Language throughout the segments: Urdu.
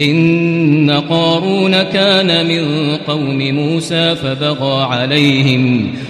إن قارون كان من قوم موسى فبغى عليهم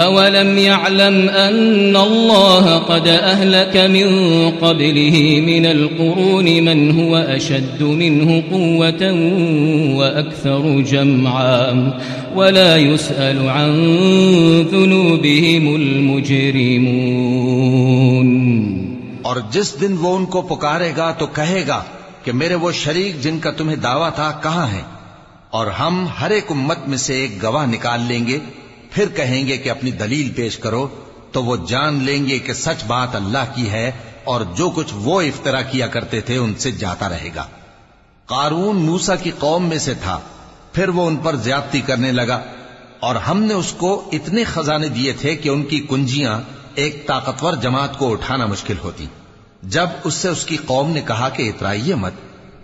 أولم يعلم أن الله قد أهلك من قبله من القرون من هو أشد منه قوة وأكثر جمعا ولا يسأل عن ذنوبهم المجرمون اور جس دن وہ ان کو پکارے گا تو کہے گا کہ میرے وہ شریک جن کا تمہیں دعویٰ تھا کہاں ہیں؟ اور ہم ہر ایک امت میں سے ایک گواہ نکال لیں گے پھر کہیں گے کہ اپنی دلیل پیش کرو، تو وہ جان لیں گے کہ سچ بات اللہ کی ہے، اور جو کچھ وہ افطرا کیا کرتے تھے ان سے جاتا رہے گا۔ قارون موسا کی قوم میں سے تھا، پھر وہ ان پر زیادتی کرنے لگا، اور ہم نے اس کو اتنے خزانے دیے تھے کہ ان کی کنجیاں ایک طاقتور جماعت کو اٹھانا مشکل ہوتی۔ جب اس سے اس کی قوم نے کہا کہ اترائیے مت،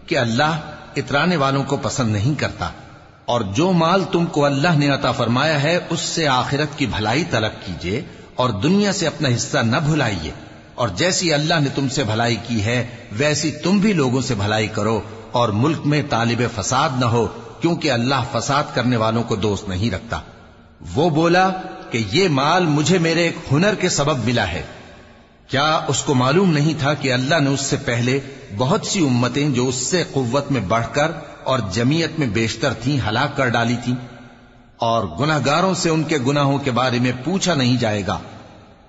کہ اللہ اترانے والوں کو پسند نہیں کرتا۔ اور جو مال تم کو اللہ نے عطا فرمایا ہے، اس سے آخرت کی بھلائی طلب کیجیے اور دنیا سے اپنا حصہ نہ بھلائیے۔ اور جیسی اللہ نے تم سے بھلائی کی ہے، ویسی تم بھی لوگوں سے بھلائی کرو اور ملک میں طالب فساد نہ ہو، کیونکہ اللہ فساد کرنے والوں کو دوست نہیں رکھتا۔ وہ بولا کہ یہ مال مجھے میرے ایک ہنر کے سبب ملا ہے۔ کیا اس کو معلوم نہیں تھا کہ اللہ نے اس سے پہلے بہت سی امتیں جو اس سے قوت میں بڑھ کر اور جمیت میں بیشتر تھیں، ہلاک کر ڈالی تھیں اور گناہگاروں سے ان کے گناہوں کے بارے میں پوچھا نہیں جائے گا۔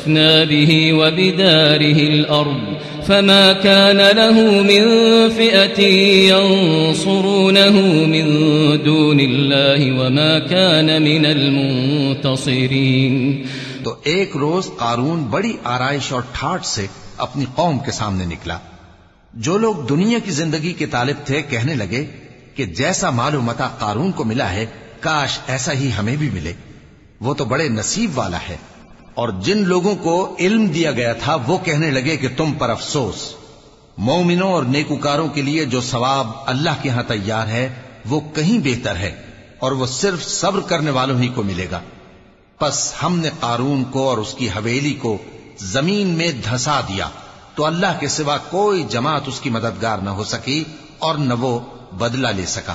فخسفنا به وبداره الأرض فما كان له من فئة ينصرونه من دون الله وما كان من المنتصرين تو ایک روز قارون بڑی آرائش اور ٹھاٹ سے اپنی قوم کے سامنے نکلا۔ جو لوگ دنیا کی زندگی کے طالب تھے کہنے لگے کہ جیسا مال و متا قارون کو ملا ہے، کاش ایسا ہی ہمیں بھی ملے۔ وہ تو بڑے نصیب والا ہے۔ اور جن لوگوں کو علم دیا گیا تھا، وہ کہنے لگے کہ تم پر افسوس۔ مومنوں اور نیکوکاروں کے لیے جو ثواب اللہ کے ہاں تیار ہے، وہ کہیں بہتر ہے، اور وہ صرف صبر کرنے والوں ہی کو ملے گا۔ پس ہم نے قارون کو اور اس کی حویلی کو زمین میں دھسا دیا، تو اللہ کے سوا کوئی جماعت اس کی مددگار نہ ہو سکی اور نہ وہ بدلہ لے سکا۔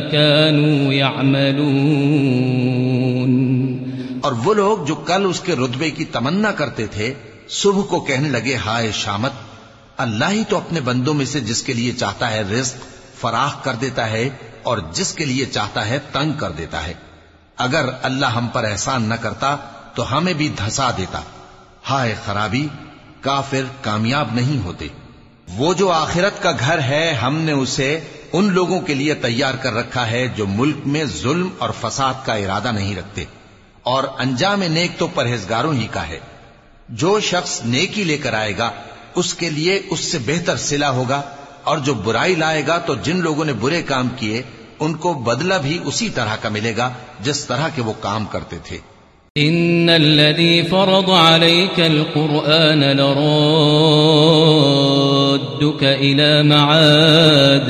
كانوا يعملون۔ اور وہ لوگ جو کل اس کے رتبے کی تمنا کرتے تھے، صبح کو کہنے لگے، ہائے شامت، اللہ ہی تو اپنے بندوں میں سے جس کے لیے چاہتا ہے رزق فراخ کر دیتا ہے اور جس کے لیے چاہتا ہے تنگ کر دیتا ہے۔ اگر اللہ ہم پر احسان نہ کرتا، تو ہمیں بھی دھسا دیتا۔ ہائے خرابی، کافر کامیاب نہیں ہوتے۔ وہ جو آخرت کا گھر ہے، ہم نے اسے ان لوگوں کے لیے تیار کر رکھا ہے جو ملک میں ظلم اور فساد کا ارادہ نہیں رکھتے۔ اور انجام نیک تو پرہیزگاروں ہی کا ہے۔ جو شخص نیکی لے کر آئے گا، اس کے لیے اس سے بہتر سلا ہوگا۔ اور جو برائی لائے گا تو جن لوگوں نے برے کام کیے، ان کو بدلہ بھی اسی طرح کا ملے گا جس طرح کے وہ کام کرتے تھے۔ إن الذي فرض عليك القرآن لرادك إلى معاد۔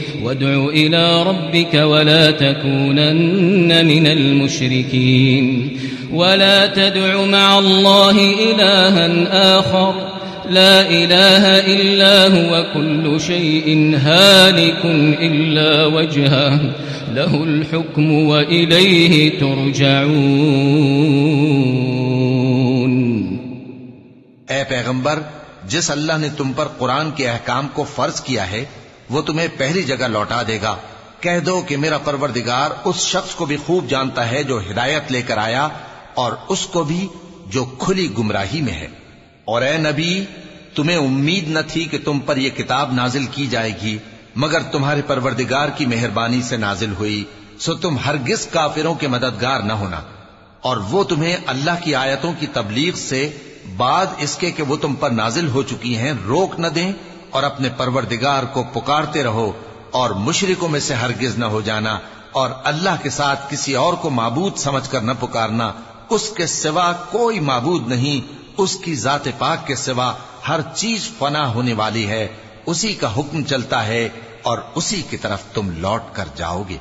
وادع إلى ربك ولا تكونن من المشركين. ولا تدع مع الله إلها آخر. لا إله إلا هو كل شيء هالك إلا وجهه. له الحكم وإليه ترجعون. اے پیغمبر، جس اللہ نے تم پر قرآن کے احکام کو فرض کیا ہے وہ تمہیں پہلی جگہ لوٹا دے گا۔ کہہ دو کہ میرا پروردگار اس شخص کو بھی خوب جانتا ہے جو ہدایت لے کر آیا اور اس کو بھی جو کھلی گمراہی میں ہے۔ اور اے نبی، تمہیں امید نہ تھی کہ تم پر یہ کتاب نازل کی جائے گی، مگر تمہارے پروردگار کی مہربانی سے نازل ہوئی، سو تم ہرگز کافروں کے مددگار نہ ہونا۔ اور وہ تمہیں اللہ کی آیتوں کی تبلیغ سے بعد اس کے کہ وہ تم پر نازل ہو چکی ہیں، روک نہ دیں اور اپنے پروردگار کو پکارتے رہو اور مشرکوں میں سے ہرگز نہ ہو جانا اور اللہ کے ساتھ کسی اور کو معبود سمجھ کر نہ پکارنا، اس کے سوا کوئی معبود نہیں، اس کی ذات پاک کے سوا ہر چیز فنا ہونے والی ہے، اسی کا حکم چلتا ہے اور اسی کی طرف تم لوٹ کر جاؤ گے۔